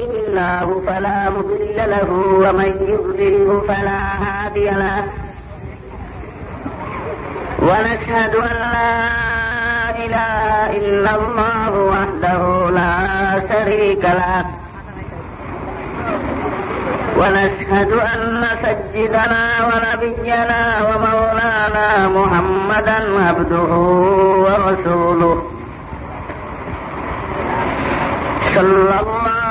الله فلا مضل له ومن يضلله فلا هادي له. ونشهد أن لا إله إلا الله وحده لا شريك له. ونشهد أن سيدنا ونبينا ومولانا محمدا عبده ورسوله. صلى الله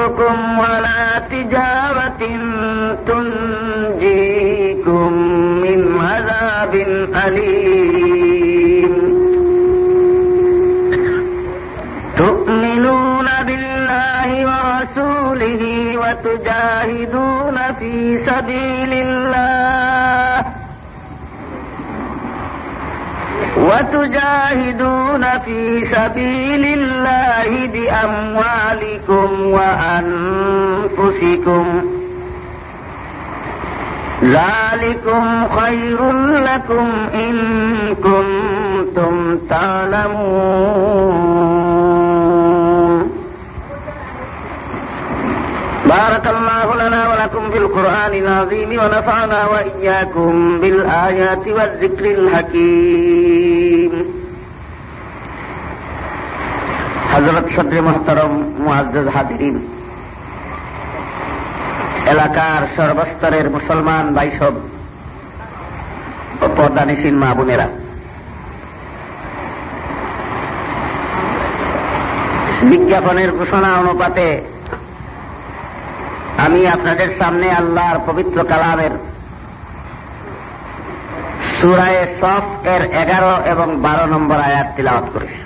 أدلكم على تجارة تنجيكم من عذاب أليم تؤمنون بالله ورسوله وتجاهدون في سبيل الله وتجاهدون في سبيل الله بأموالكم وأنفسكم ذلكم خير لكم إن كنتم تعلمون. بارك الله لنا ولكم في القرآن العظيم ونفعنا وإياكم بالآيات والذكر الحكيم. তফসির হজরত সদ্রে মোহতরম মুআজ হাজরিন, এলাকার সর্বস্তরের মুসলমান বাইসব ও পদ্মানিসীন মা বোনেরা। বিজ্ঞাপনের ঘোষণা অনুপাতে আমি আপনাদের সামনে আল্লাহর পবিত্র কালামের সুরায় সফ এর এগারো এবং বারো নম্বর আয়াত তিলাওয়াত করেছি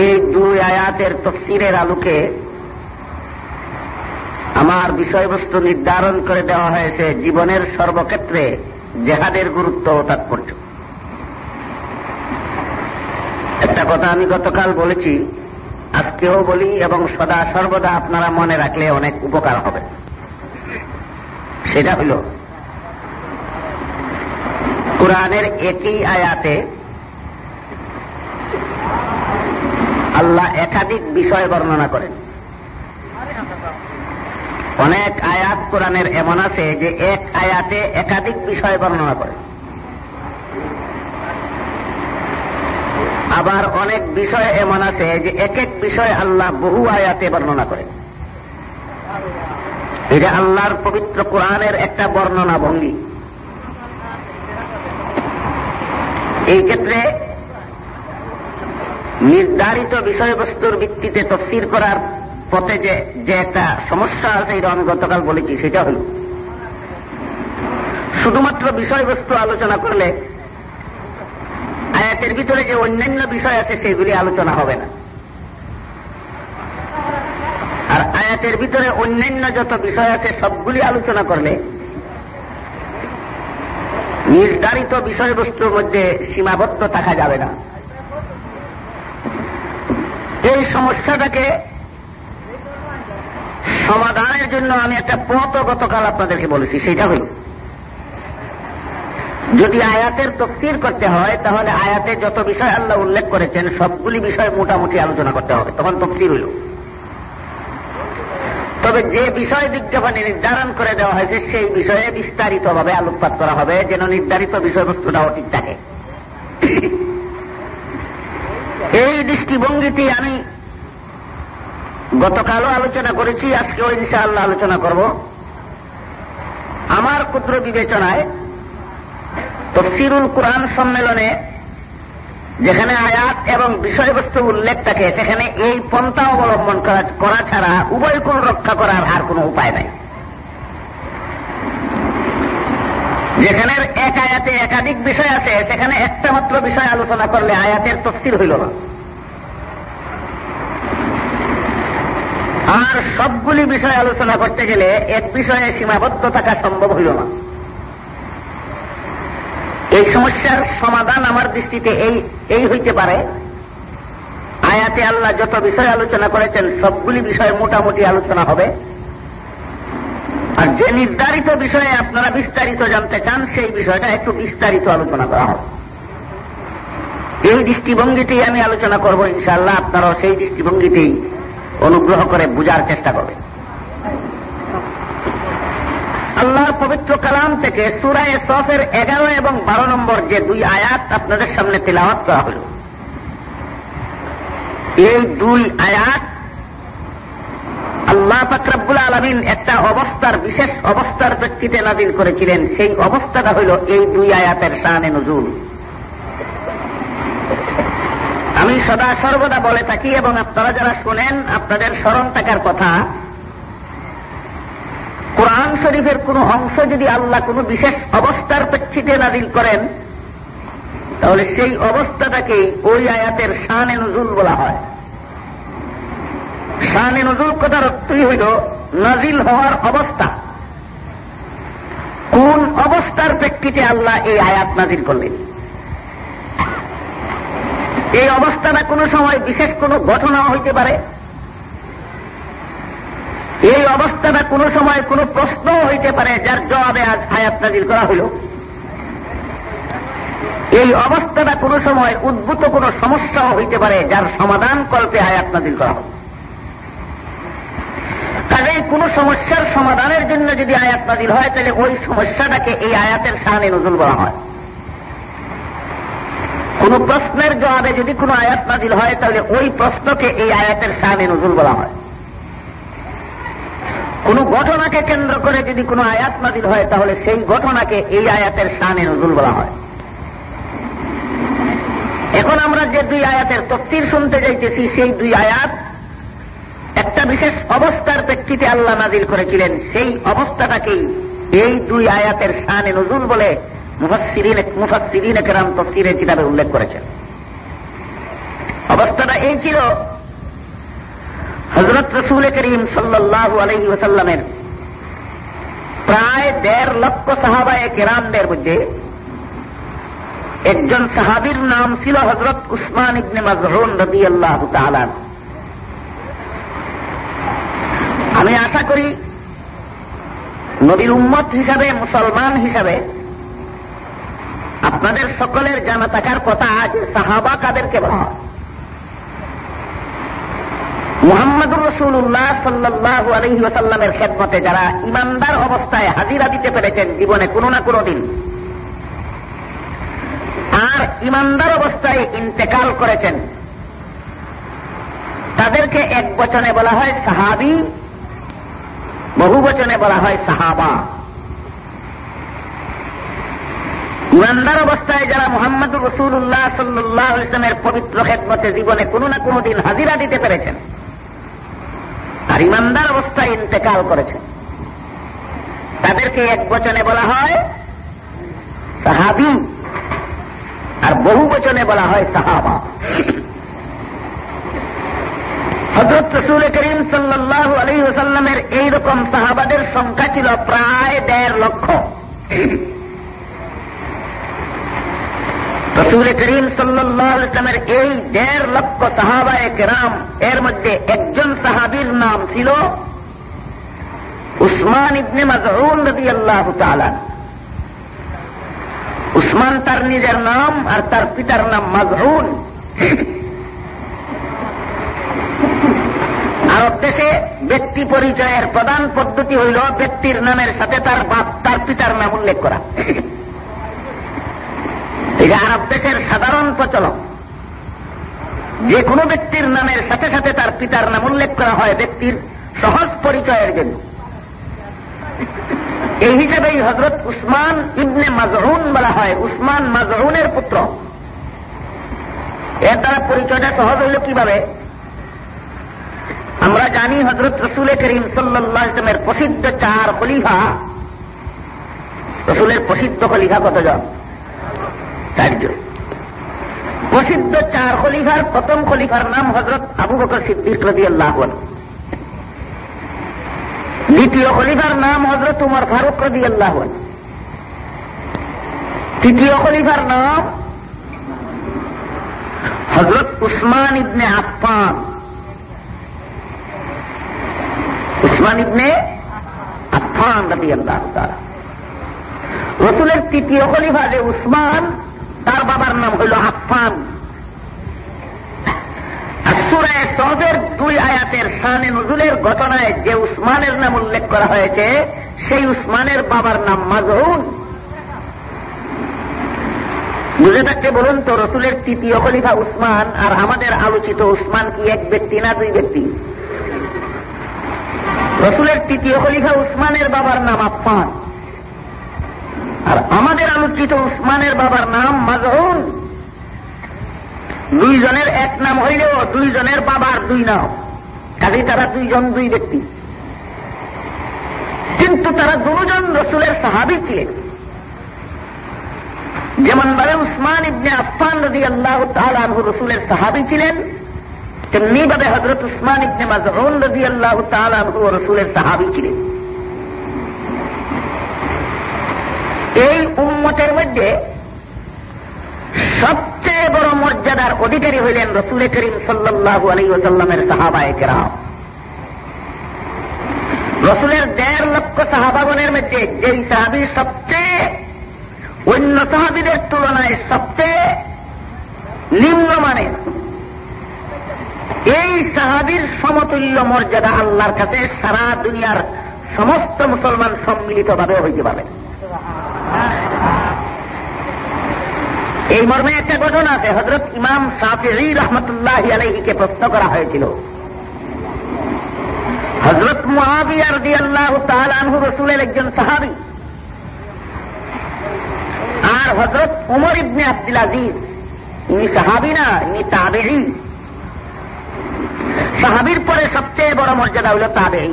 এই দুই আয়াতের তফসিরের আলোকে আমার বিষয়বস্তু নির্ধারণ করে দেওয়া হয়েছে জীবনের সর্বক্ষেত্রে জেহাদের গুরুত্ব ও তাৎপর্য। একটা কথা আমি গতকাল বলেছি, আজকেও বলি এবং সদা সর্বদা আপনারা মনে রাখলে অনেক উপকার হবে। সেটা হল। কোরআনের একই আয়াতে আল্লাহ একাধিক বিষয় বর্ণনা করেন। অনেক আয়াত কোরআনের এমন আছে যে এক আয়াতে একাধিক বিষয় বর্ণনা করে। আবার অনেক বিষয় এমন আছে যে এক এক বিষয় আল্লাহ বহু আয়াতে বর্ণনা করেন। এটা আল্লাহর পবিত্র কোরআনের একটা বর্ণনা ভঙ্গি এই ক্ষেত্রে নির্ধারিত বিষয়বস্তুর ভিত্তিতে তফসির করার পথে যে যে একটা সমস্যা আছে, এটা আমি গতকাল বলেছি, সেটা হল, শুধুমাত্র বিষয়বস্তু আলোচনা করলে, আয়াতের ভিতরে যে অন্যান্য বিষয় আছে, সেগুলি আলোচনা হবে না আর আয়াতের ভিতরে অন্যান্য যত বিষয় আছে, সবগুলি আলোচনা করলে নির্ধারিত বিষয়বস্তুর মধ্যে সীমাবদ্ধ থাকা যাবে না। এই সমস্যাটাকে সমাধানের জন্য আমি একটা পথ গতকাল আপনাদেরকে বলেছি, সেটা হল, যদি আয়াতের তফসির করতে হয়, তাহলে আয়াতে যত বিষয় আল্লাহ উল্লেখ করেছেন, সবগুলি বিষয় মোটামুটি আলোচনা করতে হবে। তখন তফসির হইল তবে যে বিষয় বিজ্ঞাপনে নির্ধারণ করে দেওয়া হয়েছে, সেই বিষয়ে বিস্তারিতভাবে আলোকপাত করা হবে, যেন নির্ধারিত বিষয়বস্তুটাও ঠিক থাকে। এই দৃষ্টিভঙ্গিটি আমি গতকালও আলোচনা করেছি, আজকেও ইনশাআল্লাহ আলোচনা করব। আমার ক্ষুদ্র বিবেচনায় তফসিরুল কোরআন সম্মেলনে যেখানে আয়াত এবং বিষয়বস্তু উল্লেখ থাকে, সেখানে এই পন্থা অবলম্বন করা ছাড়া উভয় কোন রক্ষা করার আর কোন উপায় নাই। যেখানে এক আয়াতে একাধিক বিষয় আছে, সেখানে একটা মাত্র বিষয় আলোচনা করলে আয়াতের তফসির হইল না। আর সবগুলি বিষয় আলোচনা করতে গেলে এক বিষয়ে সীমাবদ্ধ থাকা সম্ভব হইল না। এই সমস্যার সমাধান আমার দৃষ্টিতে এই এই হইতে পারে। আয়াতে আল্লাহ যত বিষয় আলোচনা করেছেন, সবগুলি বিষয়ে মোটামুটি আলোচনা হবে। আর যে নির্ধারিত বিষয়ে আপনারা বিস্তারিত জানতে চান, সেই বিষয়টা একটু বিস্তারিত আলোচনা করা হবে। এই দৃষ্টিভঙ্গিতেই আমি আলোচনা করব ইনশাআল্লাহ, আপনারাও সেই দৃষ্টিভঙ্গিতেই অনুগ্রহ করে বুঝার চেষ্টা করবে আল্লাহর পবিত্র কালাম থেকে সুরায় সফের এগারো এবং বারো নম্বর যে দুই আয়াত আপনাদের সামনে তেলাওয়াত করা হল। এই দুই আয়াত আল্লাহ ফাকরাবুল আলমিন একটা অবস্থার, বিশেষ অবস্থার প্রেক্ষিতে নাজিল করেছিলেন। সেই অবস্থাটা হইল এই দুই আয়াতের শানে নজুল। আমি সদা সর্বদা বলে থাকি এবং আপনারা যারা শোনেন, আপনাদের স্মরণ থাকার কথা কোরআন শরীফের কোন অংশ যদি আল্লাহ কোন বিশেষ অবস্থার প্রেক্ষিতে নাজিল করেন, তাহলে সেই অবস্থাটাকেই ওই আয়াতের শানে নজুল বলা হয়। শানে নজুল কথার অর্থই হইল নাজিল হওয়ার অবস্থা। কোন অবস্থার প্রেক্ষিতে আল্লাহ এই আয়াত নাজিল করলেন? এই অবস্থাটা কোন সময় বিশেষ কোন ঘটনা হইতে পারে। এই অবস্থাটা কোন সময় কোন প্রশ্ন হইতে পারে, যার জবাবে আজ আয়াত নাজিল করা হইল এই অবস্থাটা কোন সময় উদ্ভূত কোন সমস্যাও হইতে পারে, যার সমাধান কল্পে আয়াত নাজিল করা হবে কাজেই কোন সমস্যার সমাধানের জন্য যদি আয়াত নাজিল হয়, তাহলে ওই সমস্যাটাকে এই আয়াতের সাহানে নজুল বলা হয়। কোন প্রশ্নের জবাবে যদি কোন আয়াত নাজিল হয়, তাহলে ওই প্রশ্নকে এই আয়াতের সাহানে নজুল বলা হয়। কোন ঘটনাকে কেন্দ্র করে যদি কোন আয়াত নাজিল হয়, তাহলে সেই ঘটনাকে এই আয়াতের সাহানে নজুল বলা হয়। এখন আমরা যে দুই আয়াতের তফতির শুনতে যাইতেছি সেই দুই আয়াত একটা বিশেষ অবস্থার প্রেক্ষিতে আল্লাহ নাজিল করেছিলেন। সেই অবস্থাটাকেই এই দুই আয়াতের শানে নজুল বলে মুফাসিরিন কেরাম তফসিরের কিতাবে উল্লেখ করেছেন। অবস্থাটা এই ছিল হজরত রসুল করিম সাল্লাহ আলহি ওসাল্লামের প্রায় দেড় লক্ষ সাহাবায় কেরামদের মধ্যে একজন সাহাবির নাম ছিল হজরত উসমান ইবনে মাজরুন রবি আল্লাহ তালান আমি আশা করি নবীর উম্মত হিসাবে, মুসলমান হিসাবে আপনাদের সকলের জানা থাকার কথা যে সাহাবা কাদেরকে বলা হয়। মোহাম্মদুর রসুল্লাহ সাল্লাহ আলহি ওসাল্লামের খেদমতে যারা ইমানদার অবস্থায় হাজিরা দিতে পেরেছেন জীবনে কোনো না কোনো দিন, আর ইমানদার অবস্থায় ইন্তেকাল করেছেন, তাদেরকে এক বচনে বলা হয় সাহাবি, বহু বচনে বলা হয় সাহাবা। ইমানদার অবস্থায় যারা মোহাম্মদুর রসুল্লাহ সাল্লাহ ইসলামের পবিত্র খেদমতে জীবনে কোনো না কোনো দিন হাজিরা দিতে পেরেছেন আর ইমানদার অবস্থায় ইন্তেকাল করেছেন তাদেরকে এক বচনে বলা হয় সাহাবি, আর বহু বচনে বলা হয় সাহাবা। হজরত রসুল করিম সাল্লাহ আলী ওসাল্লামের এইরকম সাহাবাদের সংখ্যা ছিল প্রায় দেড় লক্ষ। রসুল করিম সাল্লাহ ইসলামের এই দেড় লক্ষ সাহাবায় কেরাম, এর মধ্যে একজন সাহাবির নাম ছিল উসমান ইবনে মাজরুন রবি আল্লাহ তালান উসমান তার নিজের নাম আর তার পিতার নাম মাজরুন আরব দেশে ব্যক্তি পরিচয়ের প্রধান পদ্ধতি হইল ব্যক্তির নামের সাথে তার বাপ, তার পিতার নাম উল্লেখ করা। এটা আরব দেশের সাধারণ প্রচলন। যে কোনো ব্যক্তির নামের সাথে সাথে তার পিতার নাম উল্লেখ করা হয় ব্যক্তির সহজ পরিচয়ের জন্য। এই হিসেবেই হজরত উসমান ইবনে মাজরুন বলা হয়, উসমান মাজরুনের পুত্র। এর দ্বারা পরিচয়টা সহজ হইল কীভাবে? আমরা জানি হজরত রসুল করিম সাল্লামের প্রসিদ্ধ চার খলিফা। রসুলের প্রসিদ্ধ খলিফা কতজন? চারজন প্রসিদ্ধ চার খলিফার প্রথম খলিফার নাম হজরত আবু বকর সিদ্দিক রদি আল্লাহ দ্বিতীয় খলিফার নাম হজরত উমর ফারুক রদি আল্লাহ তৃতীয় খলিফার নাম হজরত উসমান ইবনে আফান উসমান ইবনে আফান রবি আল্লাহ রসুলের তৃতীয় খলিফা যে উসমান তার বাবার নাম হইল আফান সুরায় সহজের দুই আয়াতের শানে নজুলের ঘটনায় যে উসমানের নাম উল্লেখ করা হয়েছে, সেই উসমানের বাবার নাম মাজহুন। বুঝে থাকতে বলুন তো, রসুলের তৃতীয় খলিফা উসমান আর আমাদের আলোচিত উসমান কি এক ব্যক্তি না দুই ব্যক্তি? রসুলের তৃতীয় খলিফা উসমানের বাবার নাম আফান আর আমাদের আলোচিত উসমানের বাবার নাম মাজহুন। দুইজনের এক নাম হইলেও দুইজনের বাবার দুই নাম। কাজে তারা দুইজন দুই ব্যক্তি। কিন্তু তারা দুজন রসুলের সাহাবি ছিলেন। যেমন ভাবে উসমান ইবনে আফান নদী আল্লাহ তালু রসুলের সাহাবি ছিলেন তেমনি ভাবে হজরত উসমান ইবনে মাজরুন নদী আল্লাহ তালু রসুলের সাহাবি ছিলেন। এই উম্মতের মধ্যে সবচেয়ে বড় মর্যাদার অধিকারী হইলেন রসুল করিম সাল্লাহ আলী ওসাল্লামের সাহাবায় কেরাম। রসুলের দেড় লক্ষ সাহাবাগনের মধ্যে যেই সাহাবি সবচেয়ে অন্য সাহাবিদের তুলনায় সবচেয়ে নিম্নমানের, এই সাহাবির সমতুল্য মর্যাদা আল্লাহর কাছে সারা দুনিয়ার সমস্ত মুসলমান সম্মিলিতভাবে হইতে পারে। এই মর্মে একটা ঘটনা আছে। হজরত ইমাম সাফি রহমতুল্লাহ আলহিকে প্রশ্ন করা হয়েছিল। হজরত মহাবিয়ার দি আল্লাহ তালহু রসুলের একজন সাহাবি আর হজরত উমর ইবনে আব্দুল আজিজ, ইনি সাহাবি না, ইনি তাবেই সাহাবির পরে সবচেয়ে বড় মর্যাদা হইল তাবেই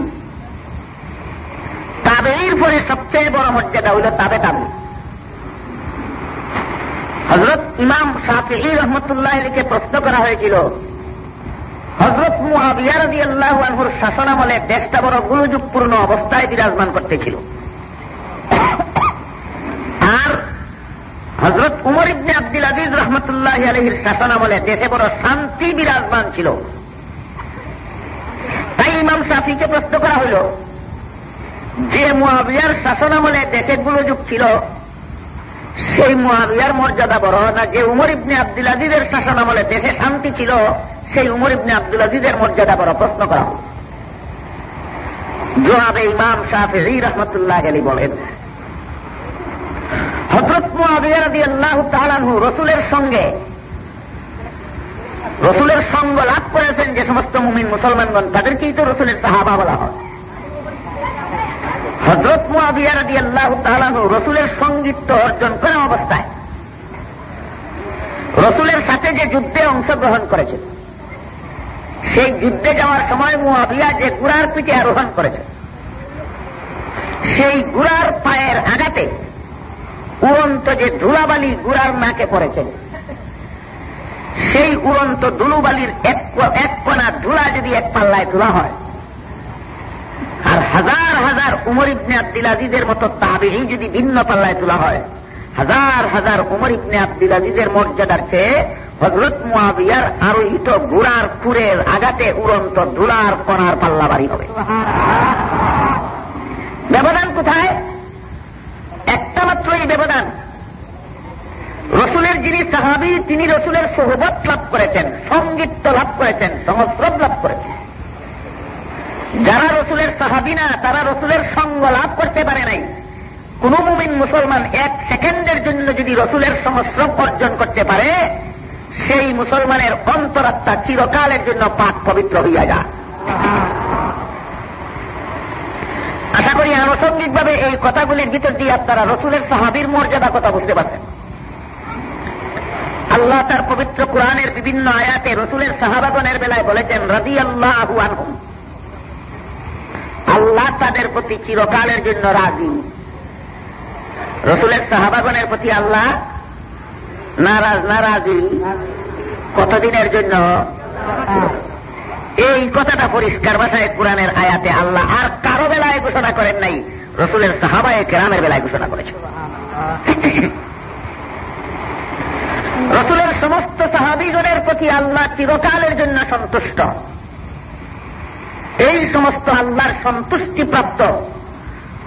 তাবেইর পরে সবচেয়ে বড় মর্যাদা হইল তাবে তাবে হজরত ইমাম শাহি রহমতুল্লাহ আলীকে প্রশ্ন করা হয়েছিল হজরত মুহাবিয়ারদি আল্লাহ আনহুর শাসনামলে দেশটা বড় গুরুযুগপূর্ণ অবস্থায় বিরাজমান করতেছিল। আর হজরত উমর ইবনে আব্দুল আজিজ রহমতুল্লাহ আলহির শাসনামলে দেশে বড় শান্তি বিরাজমান ছিল। তাই ইমাম শাফিকে প্রশ্ন করা হইল, যে মুহাবিয়ার শাসনামলে দেশে গুরুযুগ ছিল সেই মহাবিয়ার মর্যাদা বড় না। যে উমর ইবনে আব্দুল আজিজের শাসন আমলে দেশে শান্তি ছিল, সেই উমর ইবনে আব্দুল আজিজের মর্যাদা বড় প্রশ্ন করা হল। জবাবে ইমাম শাহি রহমতুল্লাহ আলী বলেন হজরত মুআবিয়ারদি আল্লাহ তালানহু রসুলের সঙ্গে, রসুলের সঙ্গ লাভ করেছেন যে সমস্ত মুমিন মুসলমানগণ, তাদেরকেই তো রসুলের সাহাবা বলা হয়। হজরত মুআবিয়ারদি আল্লাহ তালানহু রসুলের সঙ্গীত্ব অর্জন করা অবস্থায়। রসুলের সাথে যে যুদ্ধে অংশগ্রহণ করেছে, সেই যুদ্ধে যাওয়ার সময় মুআবিয়া যে গুড়ার পিঠে আরোহণ করেছে, সেই গুড়ার পায়ের আঘাতে উড়ন্ত যে ধুলাবালি গুড়ার নাকে পড়েছেন সেই উড়ন্ত ধুলুবালির এক কণা ধুলা যদি এক পাল্লায় ধুলা হয় হাজার হাজার উমর ইবনে আব্দুল আজিজের মতো তাবেই যদি ভিন্ন পাল্লায় তোলা হয়, হাজার হাজার উমর ইবনে আব্দুল আজিজের মর্যাদার চেয়ে হজরত মুয়াবিয়ার আরোহিত গুড়ার ফুরের আঘাতে উড়ন্ত ধুলার কণার পাল্লা বাড়ি হবে। ব্যবধান কোথায়? একটা মাত্র এই ব্যবধান। রসুলের যিনি সাহাবি, তিনি রসুলের সহবত লাভ করেছেন সংগীত লাভ করেছেন, সংস্রব লাভ করেছেন। যারা রসুলের সাহাবিনা তারা রসুলের সঙ্গ লাভ করতে পারে নাই। কোন মুমিন মুসলমান এক সেকেন্ডের জন্য যদি রসুলের সংস্রব অর্জন করতে পারে, সেই মুসলমানের অন্তরাত্মা চিরকালের জন্য পাক পবিত্র হইয়া যায়। আশা করি আনুষঙ্গিকভাবে এই কথাগুলির ভিতর দিয়ে আপনারা রসুলের সাহাবির মর্যাদা কথা বুঝতে পারছেন। আল্লাহ তার পবিত্র কোরআনের বিভিন্ন আয়াতে রসুলের সাহাবাগনের বেলায় বলেছেন রাজি আল্লাহ আনহুম। আল্লাহ তাদের প্রতি চিরকালের জন্য রাজি। রসুলের সাহাবাগনের প্রতি আল্লাহ নারাজ, নারাজি। কতদিনের জন্য? এই কথাটা পরিষ্কার ভাষায় কোরআনের আয়াতে আল্লাহ আর কারও বেলায় ঘোষণা করেন নাই, রসুলের সাহাবায় কেরামের বেলায় ঘোষণা করেছে রসুলের সমস্ত সাহাবিগণের প্রতি আল্লাহ চিরকালের জন্য সন্তুষ্ট। এই সমস্ত আল্লাহর সন্তুষ্টি প্রাপ্ত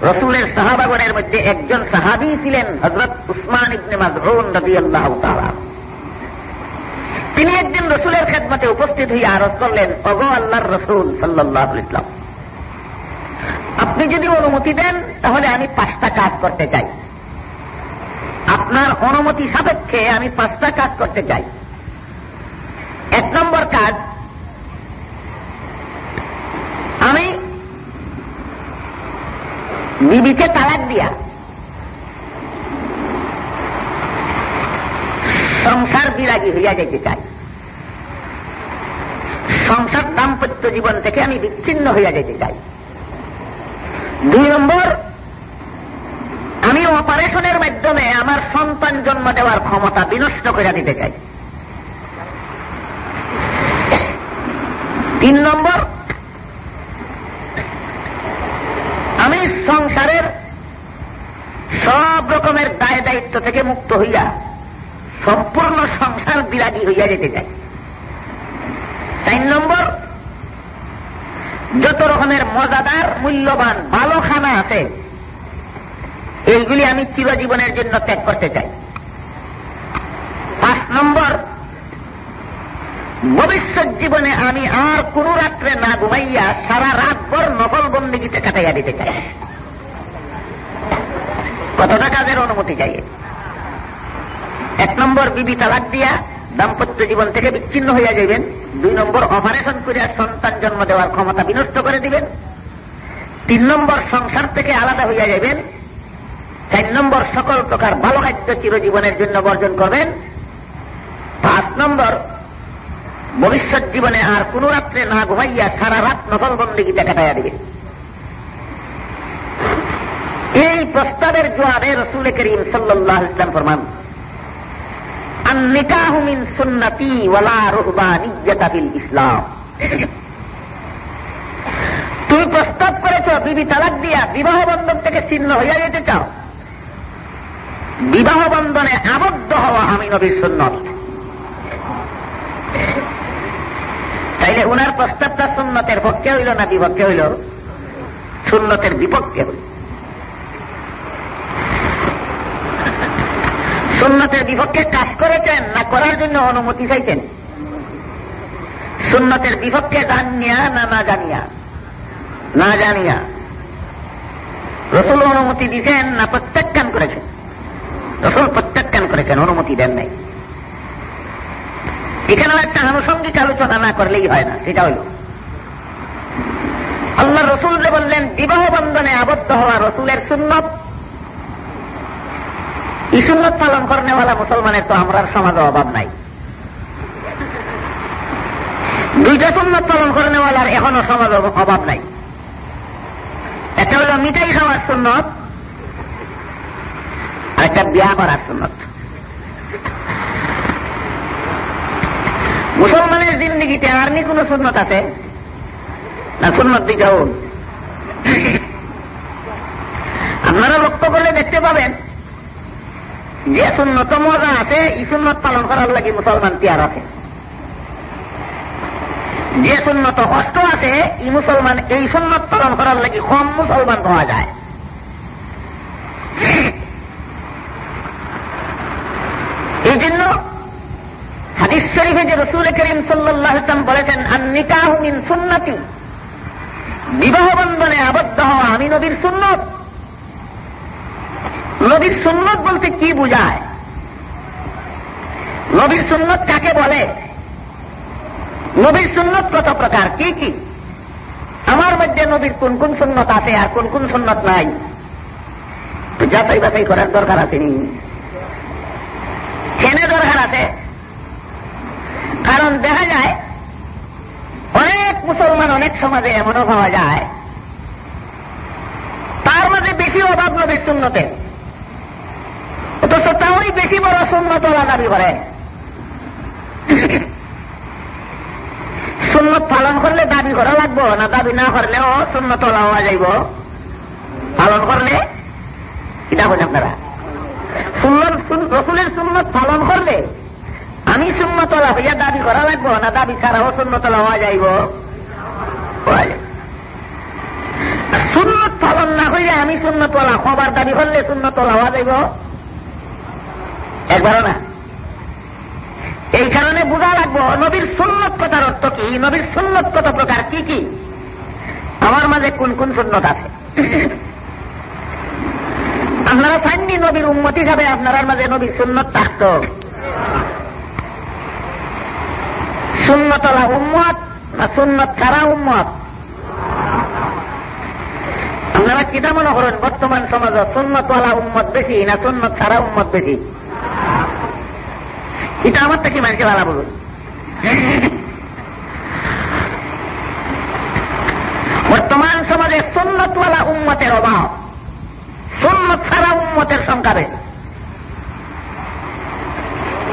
রসুলের সাহাবাগণের মধ্যে একজন সাহাবি ছিলেন হজরত উসমান ইবনে মাজরুন নদী আল্লাহ তিনি একদিন রসুলের খেদমতে উপস্থিত হয়ে আরজ করলেন অগো আল্লাহর রসুল সাল্লাহ ইসলাম আপনি যদি অনুমতি দেন, তাহলে আমি পাঁচটা কাজ করতে চাই। আপনার অনুমতি সাপেক্ষে আমি পাঁচটা কাজ করতে চাই। এক নম্বর কাজ আমি বিবিকে তালাক দিয়া। সংসার বিরাগী হইয়া যেতে চাই। সংসার দাম্পত্য জীবন থেকে আমি বিচ্ছিন্ন হইয়া যেতে চাই। দুই নম্বর, আমি অপারেশনের মাধ্যমে আমার সন্তান জন্ম দেওয়ার ক্ষমতা বিনষ্ট করে দিতে চাই। তিন নম্বর আমি সংসারের সব রকমের দায় দায়িত্ব থেকে মুক্ত হইয়া সম্পূর্ণ সংসার বিরাগী হইয়া যেতে চাই চার নম্বর, যত রকমের মজাদার, মূল্যবান ভালো খানা আছে, এইগুলি আমি চিরজীবনের জন্য ত্যাগ করতে চাই। পাঁচ নম্বর, ভবিষ্যৎ জীবনে আমি আর কোন রাত্রে না ঘুমাইয়া সারা রাতভর নকল বন্দিগিতে কাটাইয়া দিতে চাই। কতটা কাজের অনুমতি চাই? এক নম্বর, বিবি তালাক দিয়া দাম্পত্য জীবন থেকে বিচ্ছিন্ন হইয়া যাইবেন। দুই নম্বর, অপারেশন করিয়া সন্তান জন্ম দেওয়ার ক্ষমতা বিনষ্ট করে দিবেন। তিন নম্বর, সংসার থেকে আলাদা হইয়া যাইবেন। চার নম্বর, সকল প্রকার ভালো খাদ্য চিরজীবনের জন্য বর্জন করবেন। পাঁচ নম্বর, ভবিষ্যৎ জীবনে আর কোন রাত্রে না ঘুমাইয়া সারা রাত নকল বন্দীগীতে কাটাইয়া দিবে এই প্রস্তাবের জোয়াবে রসুল করিম সাল্লাহ ইসলাম ফরমান সুন্নতি ওয়ালা ইসলাম। তুমি প্রস্তাব করেছ, বিবি তালাক দিয়া বিবাহ বন্ধন থেকে ছিন্ন হইয়া যেতে চাও। বিবাহ বন্ধনে আবদ্ধ হওয়া আমি নবীর সুন্নত। তাইলে উনার প্রস্তাবটা সুন্নতের পক্ষে হইল না বিপক্ষে হইল? সুন্নতের বিপক্ষে হইল। সুন্নতের বিপক্ষে কাজ করেছেন না করার জন্য অনুমতি চাইছেন? সুন্নতের বিপক্ষে জানিয়া না না জানিয়া? না জানিয়া। রসুল অনুমতি দিতেন না প্রত্যাখ্যান করেছেন? রসুল প্রত্যাখ্যান করেছেন, অনুমতি দেন নাই। এখানেও একটা আনুষঙ্গিক আলোচনা না করলেই হয় না, সেটা হইল আল্লাহ রসুল যে বললেন, বিবাহ বন্ধনে আবদ্ধ হওয়া রসুলের সুন্নত এই সুন্নত পালন করেনেওয়ালা মুসলমানের তো আমরার সমাজে অভাব নাই। দুইটা সুন্নত পালন করেনেওয়ালার এখনও সমাজ অভাব নাই। একটা হল মিঠাই খাওয়ার সুন্নত, আর একটা বিয়া করার সুন্নত। মুসলমানের জিন্দিগিতে আর্নি কোন সুন্নত আছে? না, সুন্নত দিতে আপনারা লক্ষ্য করলে দেখতে পাবেন যে সুন্নত মজা আছে, এই সুন্নত পালন করার লাগে মুসলমান তিয়ার আছে। যে সুন্নত কষ্ট আছে, এই মুসলমান, এই সুন্নত পালন করার লাগে কম মুসলমান পাওয়া যায়। এই জন্য হাদিস শরীফে যে রসুল করিম সাল্লাহ বলেছেন আন্নিকাহুমিন সুন্নতি। বিবাহ বন্ধনে আবদ্ধ হওয়া আমি নবীর সুন্নত। নবীর সুন্নত বলতে কি বুঝায়? নবীর সুন্নত কাকে বলে? নবীর সুন্নত কত প্রকার? কি কি? আমার মধ্যে নবীর কোন কোন সুন্নত আছে আর কোন কোন সুন্নত নাই? যাচাই বাছাই করার দরকার আসেনি কেন দরকার আছে। কারণ দেখা যায়, অনেক মুসলমান অনেক সমাজে এমনও পাওয়া যায়, তার মধ্যে বেশি অভাব নবীর শূন্যতে বেশি বড় শূন্যতলা দাবি করে। সুন্নত পালন করলে দাবি করা লাগবো, না দাবি না করলেও শূন্যতলা হওয়া যাইব? পালন করলে? কিনা বলেন আপনারা? রসুলের সুন্নত পালন করলে আমি শূন্যতলা হইয়া দাবি করা লাগবো, না দাবি ছাড়াও শূন্যতলা হওয়া যাইব? সুন্নত পালন না হইলে আমি শূন্যতলা হবার দাবি করলে শূন্যতলা হওয়া যাইব? একবারও না এই কারণে বোঝা লাগবো, নবীর সুন্নত কথার অর্থ কি? নবীর সুন্নত কত প্রকার? কি কি? আমার মাঝে কোন কোন সুন্নত আছে? আপনারা চাননি নবীর উন্মত হিসাবে আপনার মাঝে নবীর সুন্নত থাকত? সুন্নতলা উম্মত না সুন্নত ছাড়া উম্মত? আপনারা কিতা মনে করেন বর্তমান সমাজ সুন্নতওয়ালা উম্মত বেশি না সুন্নত ছাড়া উম্মত বেশি? এটা আমার থেকে মানুষের ভালো বলুন। বর্তমান সমাজে সুন্নতওয়ালা উম্মতের অভাব। সুন্নত ছাড়া উম্মতের সংখ্যা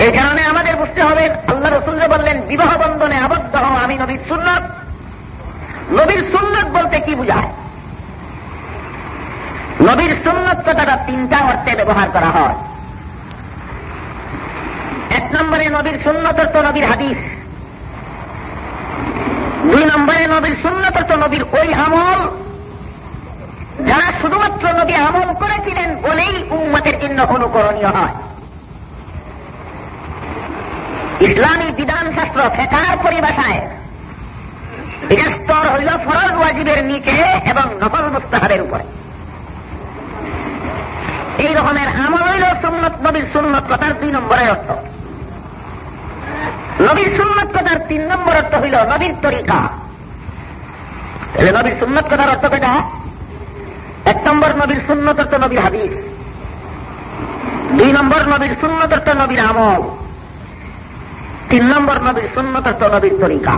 এই কারণে আমাদের বুঝতে হবে, আল্লাহ রসুল বললেন, বিবাহ বন্ধনে আবদ্ধ হও, আমি নবীর সুন্নত। নবীর সুন্নত বলতে কি বুঝায়? নবীর সুন্নত কথাটা তিনটা অর্থে ব্যবহার করা হয়। নম্বরে নবীর সুন্নত তো নবীর হাদিস। দুই নম্বরে নবীর সুন্নত তো নবীর ওই আমল। যারা শুধুমাত্র নবী আমল করেছিলেন, বলেই উম্মতের জন্য অনুকরণীয় হয়। ইসলামী বিধানশাস্ত্র ফেকার পরিভাষায় এটা স্তর হইল ফরজ ওয়াজিবের নিচে এবং নকল মুস্তাহারের উপরে। এই রকমের আমল হইল সুন্নত, নবীর সুন্নত কথার দুই নম্বরের অর্থ। নবীর সুন্নত কথার তিন নম্বর অর্থ হইল নবীর তরিকা। তাহলে নবীর সুন্নত কথার অর্থ কেটা এক নম্বর নবীর সুন্নত অর্থ নবীর হাদিস। দুই নম্বর নবীর সুন্নত অর্থ নবীর আমল। তিন নম্বর নবীর সুন্নত অর্থ নবীর তরিকা।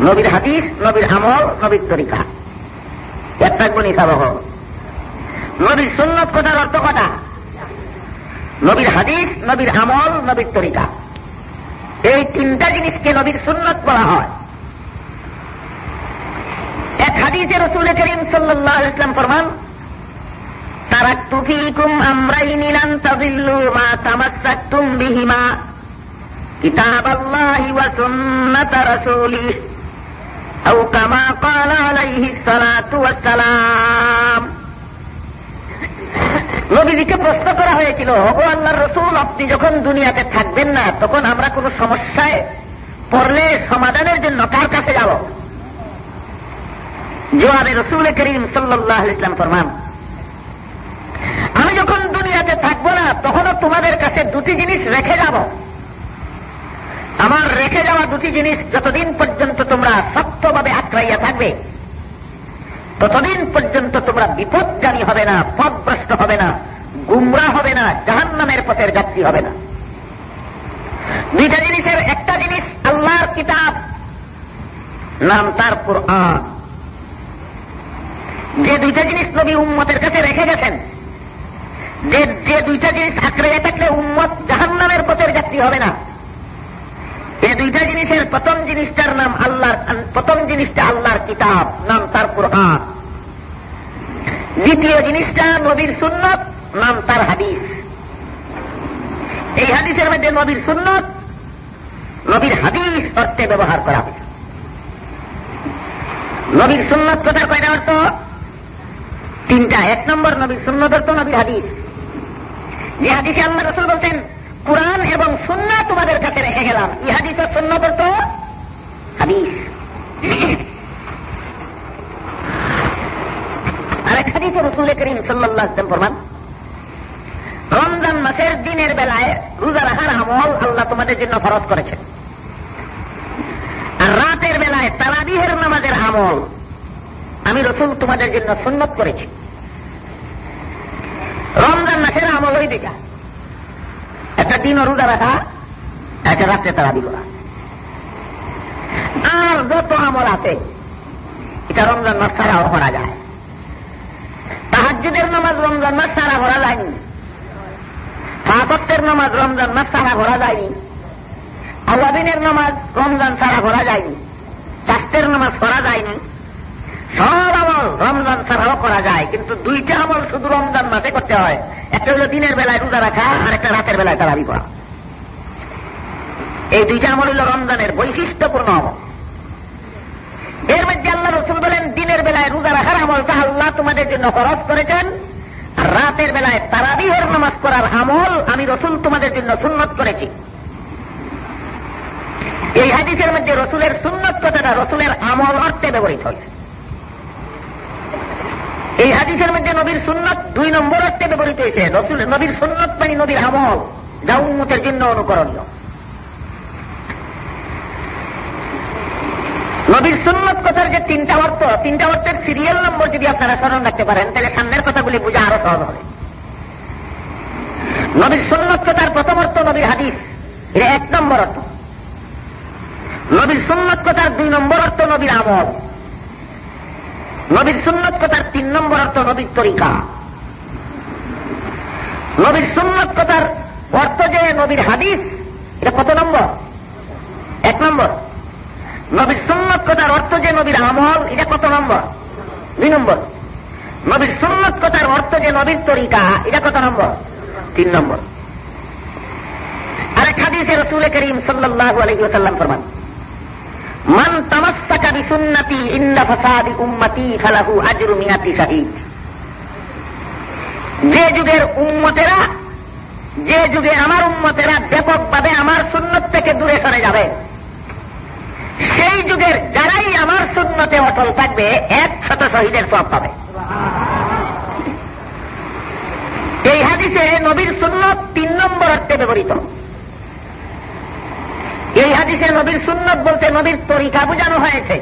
নবীর হাদিস, নবীর আমল, নবীর তরিকা। গুণ হিসাব হোক নবীর সুন্নত কথার অর্থ কটা নবীর হাদিস, নবীর আমল, নবীর তরিকা। এই তিনটা জিনিসকে নবীর সুন্নত বলা হয়। এক হাদিসে রসুল করিম সাল্লাহ ইসলাম ফরমান তারা তুফিকুম আমরাই নিলাম তাজিল্লু মা তামাসাক্তুম বিহিমা কিতাব আল্লাহ রাসূলিহ আও কামা ক্বালা আলাইহি সালাতু ওয়াস সালাম। নবীজিকে প্রশ্ন করা হয়েছিল ও আল্লাহর রসুল, আপনি যখন দুনিয়াতে থাকবেন না, তখন আমরা কোন সমস্যায় পড়লে সমাধানের জন্য কার কাছে যাব? জবাবে রসুল করিম সাল্লাহ ইসলাম ফরমান, আমি যখন দুনিয়াতে থাকব না, তখনও তোমাদের কাছে দুটি জিনিস রেখে যাব। আমার রেখে যাওয়া দুটি জিনিস যতদিন পর্যন্ত তোমরা শক্তভাবে আক্রাইয়া থাকবে ততদিন পর্যন্ত তোমরা বিপদগামী হবে না পথভ্রষ্ট হবে না, গুমরা হবে না জাহান নামের পথের যাত্রী হবে না। দুইটা জিনিসের একটা জিনিস আল্লাহর কিতাব, নাম তার কোরআন। যে দুইটা জিনিস নবী উম্মতের কাছে রেখে গেছেন, যে যে দুইটা জিনিস আঁকড়ে থাকলে উম্মত জাহান নামের পথের যাত্রী হবে না। প্রথম জিনিসটার নাম আল্লাহর, প্রথম জিনিসটা আল্লাহর কিতাব, নাম তার কোরআন। দ্বিতীয় জিনিসটা নবীর সুন্নত, নাম তার হাদিস। এই হাদিসের মধ্যে নবীর সুন্নত, নবীর হাদিস অর্থে ব্যবহার করা হয়। নবীর সুন্নত কথার কয়টা অর্থ তিনটা, এক নম্বর নবীর সুন্নত অর্থ নবীর হাদিস। যে হাদিসে আল্লাহ রসুল বলতেন কোরআন এবং সুন্না তোমাদের কাছে রেখে গেলাম। ই হাদিস ও সুন্নত অর্থ হাদিস। আরেক হাদিসে রসুল করিম সাল্লাহ ফরমান, রমজান মাসের দিনের বেলায় রোজা রাখার আমল আল্লাহ তোমাদের জন্য ফরজ করেছেন। আর রাতের বেলায় তারাবিহের নামাজের আমল আমি রসুল তোমাদের জন্য সুন্নত করেছি। রমজান মাসের আমল ওই দিকা। একটা দিন রোজা রাখা একটা রাত্রে তারাবি করা আর যত আমল আছে, এটা রমজান মাস ছাড়াও করা যায়। তাহাজুদের নামাজ রমজান মাস ছাড়া করা যায়নি। ফাঁকত্বের নামাজ রমজান মাস ছাড়া ঘোরা যায়নি। আওয়াদিনের নামাজ রমজান ছাড়া ঘোরা যায়নি। চাষের নামাজ করা যায়নি। সব আমল রমজান ছাড়াও করা যায়, কিন্তু দুইটা আমল শুধু রমজান মাসে করতে হয়। একটা হলো দিনের বেলায় রোজা রাখা, আর একটা রাতের বেলায় তারাবি করা। এই দুইটা আমল হল রমজানের বৈশিষ্ট্যপূর্ণ আমল। এর মধ্যে আল্লাহ রসুল বলেন, দিনের বেলায় রোজা রাখার আমলটা আল্লাহ তোমাদের জন্য খরচ করেছেন রাতের বেলায় তারাবিহর নামাজ করার আমল আমি রসুল তোমাদের জন্য সুন্নত করেছি। এই হাদিসের মধ্যে রসুলের সুন্নত কথাটা রসুলের আমল অর্থে ব্যবহৃত হয়েছে। এই হাদিসের মধ্যে নবীর সুন্নত দুই নম্বর অর্থে ব্যবহৃত হয়েছে। নবীর সুন্নত মানে নবীর আমল, যা উন্মতের জন্য অনুকরণীয়। নবীর সুন্নত কথার যে তিনটা অর্থ, তিনটা অর্থের সিরিয়াল নম্বর যদি আপনারা স্মরণ রাখতে পারেন, তাহলে সামনের কথাগুলি বোঝা আরও সহজ হবে। নবীর সুন্নত কথার প্রথম অর্থ নবীর হাদিস এটা এক নম্বর অর্থ। নবীর সুন্নত কথার দুই নম্বর অর্থ নবীর আমল। নবীর সুন্নত কথার তিন নম্বর অর্থ নবীর তরিকা। নবীর সুন্নত কথার অর্থ যে নবীর হাদিস, এটা কত নম্বর? এক নম্বর। নবীর সুন্নত কথার অর্থ যে নবীর আমল, এটা কত নম্বর? দুই নম্বর। নবীর সুন্নত কথার অর্থ যে নবীর তরিকা, এটা কত নম্বর? তিন নম্বর। আরেক হাদিসে রসুল করিম সাল্লাহ আলহিহাল্লাম ফরমান মান তামাসাকা বিসুন্নতি ইন্না ফাসাদি উম্মতি ফালাহু আজরু মিয়াতি শাহিদ। যে যুগের উম্মতেরা, যে যুগে আমার উম্মতেরা ব্যাপকভাবে আমার সুন্নত থেকে দূরে সরে যাবে, সেই যুগের যারাই আমার সুন্নতে অটল থাকবে এক শত শহীদের সব পাবে। এই হাদিসে নবীর সুন্নত তিন নম্বর অর্থে ব্যবহৃত। এই হাদিসে নবীর সুন্নত বলতে নবীর তরিকা বোঝানো হয়েছে।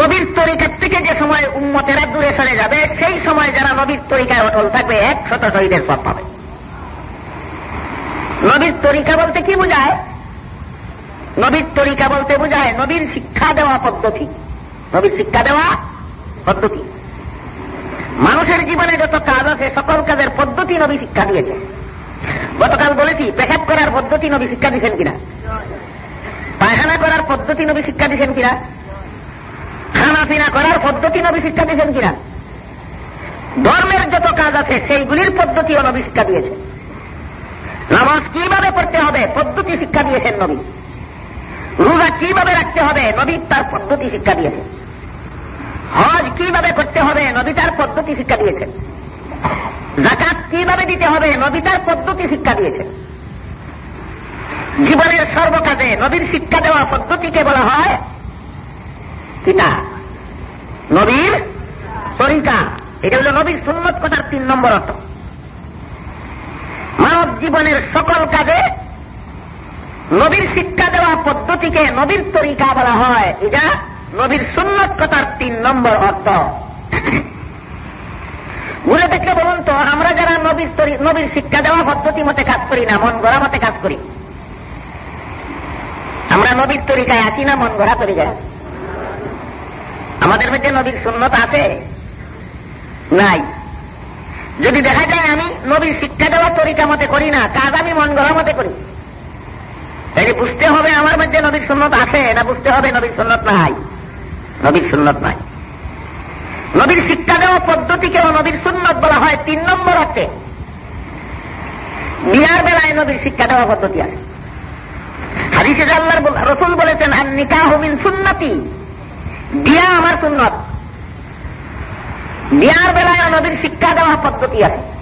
নবীর তরিকার থেকে যে সময় উম্মতেরা দূরে সরে যাবে, সেই সময় যারা নবীর তরিকায় অটল থাকবে এক শত শহীদের সব পাবে নবীর তরিকা বলতে কি বোঝায়? নবীর তরিকা বলতে বোঝায় নবীর শিক্ষা দেওয়া পদ্ধতি। নবীর শিক্ষা দেওয়া পদ্ধতি। মানুষের জীবনে যত কাজ আছে, সকল কাজের পদ্ধতি নবী শিক্ষা দিয়েছে গতকাল বলেছি, পেশাব করার পদ্ধতি নবী শিক্ষা দিচ্ছেন কিনা? পায়খানা করার পদ্ধতি নবী শিক্ষা দিচ্ছেন কিনা? খানা পিনা করার পদ্ধতি নবী শিক্ষা দিয়েছেন কিনা? ধর্মের যত কাজ আছে, সেইগুলির পদ্ধতিও নবী শিক্ষা দিয়েছে নামাজ কীভাবে পড়তে হবে, পদ্ধতি শিক্ষা দিয়েছেন নবী। রোজা কীভাবে রাখতে হবে, নবী তার পদ্ধতি শিক্ষা দিয়েছেন। হজ কীভাবে করতে হবে, নবী তার পদ্ধতি শিক্ষা দিয়েছে জাকাত কীভাবে দিতে হবে? নবী তার পদ্ধতি শিক্ষা দিয়েছে জীবনের সর্বকাজে নবীর শিক্ষা দেওয়া পদ্ধতিকে বলা হয় কিতা নবীর তরিকা, এটা হল নবীর সুন্নত কথার তিন নম্বর অর্থ। মানব জীবনের সকল কাজে নবীর শিক্ষা দেওয়া পদ্ধতিকে নবীর তরিকা বলা হয়। এটা নবীর সুন্নত কথার তিন নম্বর অর্থ। ঘুরে দেখলে বলুন তো, আমরা যারা নবীর নবীর শিক্ষা দেওয়া পদ্ধতি মতে কাজ করি না, মন গড়া মতে কাজ করি? আমরা নবীর তরিকায় আছি না, মন গড়া তরিকায় আছি? আমাদের মধ্যে নবীর সুন্নত আছে? নাই। যদি দেখা যায় আমি নবীর শিক্ষা দেওয়া তরিকা মতে করি না, কাজ আমি মন গড়া মতে করি। তাই বুঝতে হবে আমার মধ্যে নবীর সুন্নত আছে না বুঝতে হবে নবীর সুন্নত নাই? নবীর সুন্নত নাই। নবীর শিক্ষা দেওয়া পদ্ধতিকেও নবীর সুন্নত বলা হয় তিন নম্বর অর্থে। বিয়ার বেলায় নবীর শিক্ষা দেওয়া পদ্ধতি আছে। হাদিসে জাল্লার রসুল বলেছেন, আর নিকাহ মিন সুন্নতি। বিয়া আমার সুন্নত। বিয়ার বেলায় নবীর শিক্ষা দেওয়া পদ্ধতি আছে।